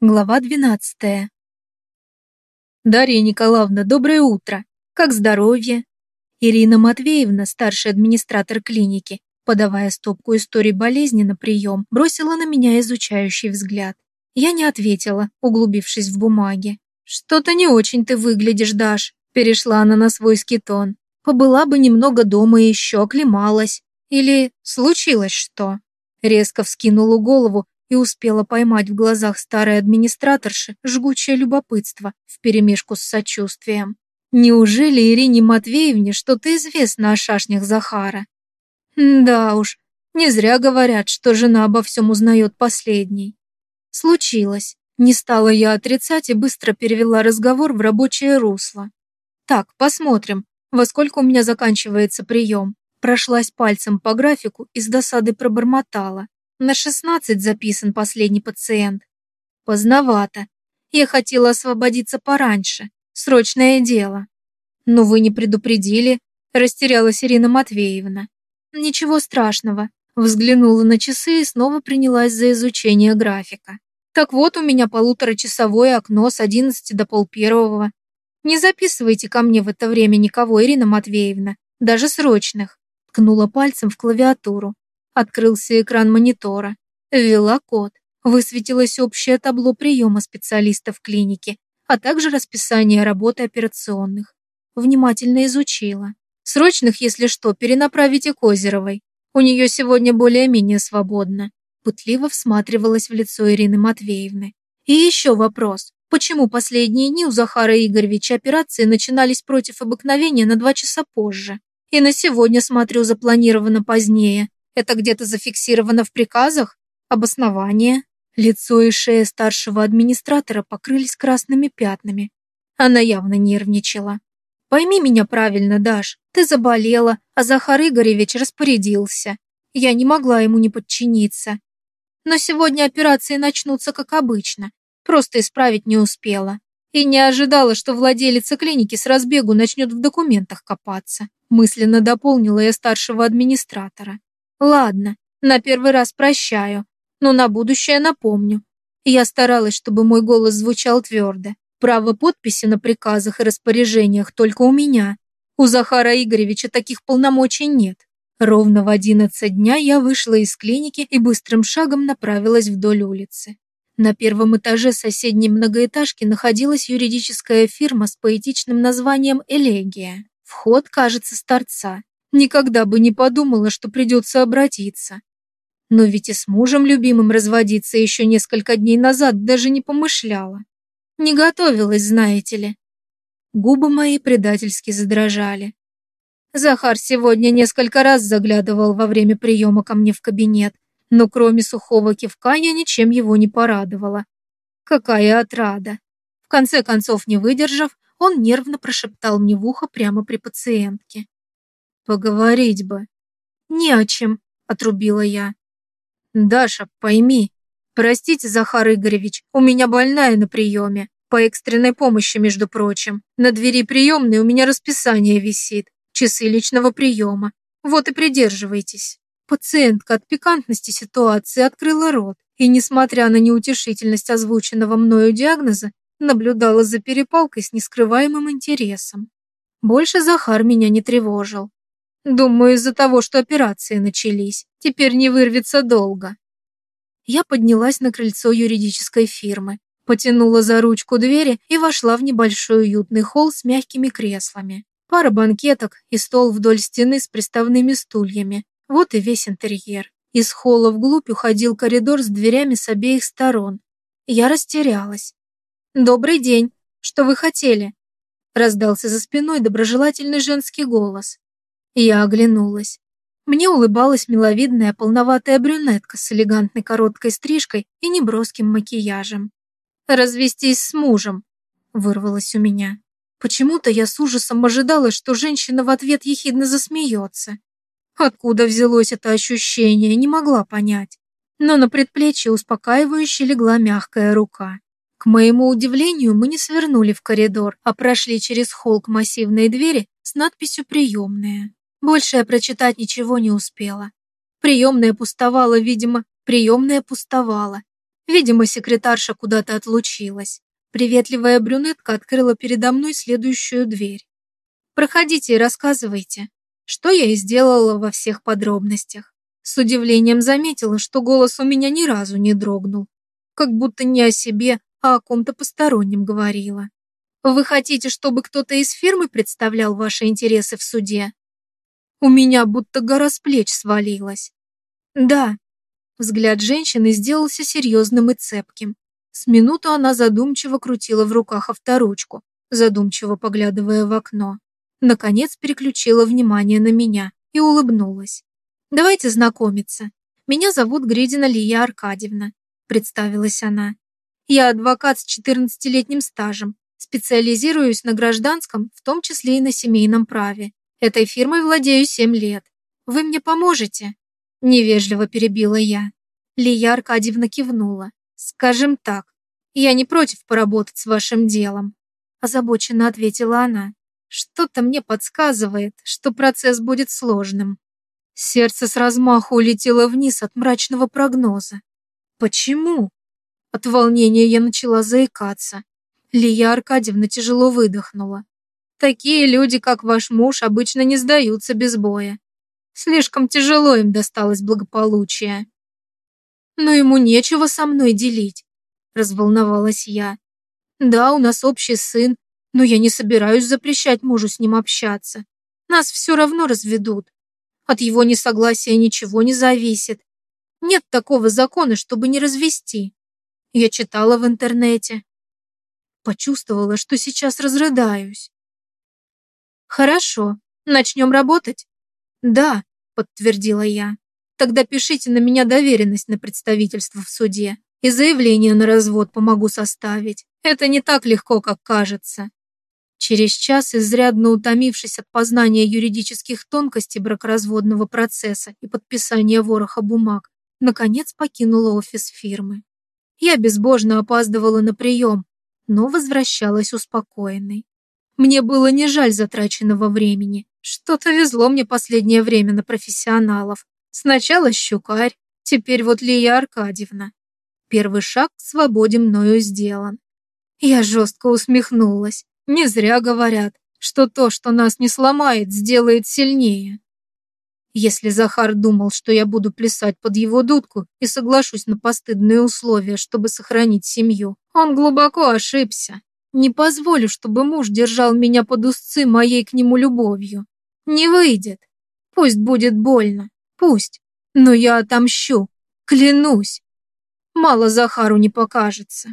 Глава двенадцатая. Дарья Николаевна, доброе утро. Как здоровье? Ирина Матвеевна, старший администратор клиники, подавая стопку историй болезни на прием, бросила на меня изучающий взгляд. Я не ответила, углубившись в бумаги. «Что-то не очень ты выглядишь, Даш», – перешла она на свой скитон. «Побыла бы немного дома и еще оклемалась. Или случилось что?» Резко вскинула голову и успела поймать в глазах старой администраторши жгучее любопытство вперемешку с сочувствием. Неужели Ирине Матвеевне что-то известно о шашнях Захара? Да уж, не зря говорят, что жена обо всем узнает последней. Случилось. Не стала я отрицать и быстро перевела разговор в рабочее русло. Так, посмотрим, во сколько у меня заканчивается прием. Прошлась пальцем по графику и с досады пробормотала. На 16 записан последний пациент. Поздновато. Я хотела освободиться пораньше. Срочное дело. Но вы не предупредили, растерялась Ирина Матвеевна. Ничего страшного. Взглянула на часы и снова принялась за изучение графика. Так вот у меня полуторачасовое окно с 11 до полпервого. Не записывайте ко мне в это время никого, Ирина Матвеевна, даже срочных. Ткнула пальцем в клавиатуру. Открылся экран монитора. Ввела код. Высветилось общее табло приема специалистов клиники, а также расписание работы операционных. Внимательно изучила. Срочных, если что, перенаправите к Озеровой. У нее сегодня более-менее свободно. Пытливо всматривалась в лицо Ирины Матвеевны. И еще вопрос. Почему последние дни у Захара Игоревича операции начинались против обыкновения на два часа позже? И на сегодня, смотрю, запланировано позднее. Это где-то зафиксировано в приказах? Обоснование? Лицо и шея старшего администратора покрылись красными пятнами. Она явно нервничала. «Пойми меня правильно, Даш, ты заболела, а Захар Игоревич распорядился. Я не могла ему не подчиниться. Но сегодня операции начнутся как обычно, просто исправить не успела. И не ожидала, что владелица клиники с разбегу начнет в документах копаться. Мысленно дополнила я старшего администратора. Ладно, на первый раз прощаю, но на будущее напомню. Я старалась, чтобы мой голос звучал твердо. Право подписи на приказах и распоряжениях только у меня. У Захара Игоревича таких полномочий нет. Ровно в одиннадцать дня я вышла из клиники и быстрым шагом направилась вдоль улицы. На первом этаже соседней многоэтажки находилась юридическая фирма с поэтичным названием «Элегия». Вход, кажется, с торца. Никогда бы не подумала, что придется обратиться. Но ведь и с мужем любимым разводиться еще несколько дней назад даже не помышляла. Не готовилась, знаете ли. Губы мои предательски задрожали. Захар сегодня несколько раз заглядывал во время приема ко мне в кабинет, но кроме сухого кивка я ничем его не порадовала. Какая отрада! В конце концов, не выдержав, он нервно прошептал мне в ухо прямо при пациентке. Поговорить бы. Не о чем, отрубила я. Даша, пойми. Простите, Захар Игоревич, у меня больная на приеме. По экстренной помощи, между прочим. На двери приемной у меня расписание висит. Часы личного приема. Вот и придерживайтесь. Пациентка от пикантности ситуации открыла рот и, несмотря на неутешительность озвученного мною диагноза, наблюдала за перепалкой с нескрываемым интересом. Больше Захар меня не тревожил. Думаю, из-за того, что операции начались. Теперь не вырвется долго. Я поднялась на крыльцо юридической фирмы, потянула за ручку двери и вошла в небольшой уютный холл с мягкими креслами. Пара банкеток и стол вдоль стены с приставными стульями. Вот и весь интерьер. Из холла вглубь уходил коридор с дверями с обеих сторон. Я растерялась. «Добрый день. Что вы хотели?» Раздался за спиной доброжелательный женский голос. Я оглянулась. Мне улыбалась миловидная полноватая брюнетка с элегантной короткой стрижкой и неброским макияжем. «Развестись с мужем», – вырвалось у меня. Почему-то я с ужасом ожидала, что женщина в ответ ехидно засмеется. Откуда взялось это ощущение, не могла понять. Но на предплечье успокаивающе легла мягкая рука. К моему удивлению, мы не свернули в коридор, а прошли через холл к массивной двери с надписью «Приемная». Больше я прочитать ничего не успела. Приемная пустовала, видимо, приемная пустовала. Видимо, секретарша куда-то отлучилась. Приветливая брюнетка открыла передо мной следующую дверь. «Проходите и рассказывайте, что я и сделала во всех подробностях. С удивлением заметила, что голос у меня ни разу не дрогнул, как будто не о себе, а о ком-то постороннем говорила. Вы хотите, чтобы кто-то из фирмы представлял ваши интересы в суде? У меня будто гора с плеч свалилась. Да. Взгляд женщины сделался серьезным и цепким. С минуту она задумчиво крутила в руках авторучку, задумчиво поглядывая в окно. Наконец переключила внимание на меня и улыбнулась. «Давайте знакомиться. Меня зовут Гридина Лия Аркадьевна», представилась она. «Я адвокат с 14-летним стажем, специализируюсь на гражданском, в том числе и на семейном праве. Этой фирмой владею 7 лет. Вы мне поможете?» Невежливо перебила я. Лия Аркадьевна кивнула. «Скажем так, я не против поработать с вашим делом», озабоченно ответила она. Что-то мне подсказывает, что процесс будет сложным. Сердце с размаху улетело вниз от мрачного прогноза. Почему? От волнения я начала заикаться. Лия Аркадьевна тяжело выдохнула. Такие люди, как ваш муж, обычно не сдаются без боя. Слишком тяжело им досталось благополучие. Но ему нечего со мной делить, разволновалась я. Да, у нас общий сын, но я не собираюсь запрещать мужу с ним общаться. Нас все равно разведут. От его несогласия ничего не зависит. Нет такого закона, чтобы не развести. Я читала в интернете. Почувствовала, что сейчас разрыдаюсь. Хорошо, начнем работать? Да, подтвердила я. Тогда пишите на меня доверенность на представительство в суде и заявление на развод помогу составить. Это не так легко, как кажется. Через час, изрядно утомившись от познания юридических тонкостей бракоразводного процесса и подписания вороха бумаг, наконец покинула офис фирмы. Я безбожно опаздывала на прием, но возвращалась успокоенной. Мне было не жаль затраченного времени. Что-то везло мне последнее время на профессионалов. Сначала Щукарь, теперь вот Лия Аркадьевна. Первый шаг к свободе мною сделан. Я жестко усмехнулась. Не зря говорят, что то, что нас не сломает, сделает сильнее. Если Захар думал, что я буду плясать под его дудку и соглашусь на постыдные условия, чтобы сохранить семью, он глубоко ошибся. Не позволю, чтобы муж держал меня под узцы моей к нему любовью. Не выйдет. Пусть будет больно, пусть. Но я отомщу, клянусь. Мало Захару не покажется.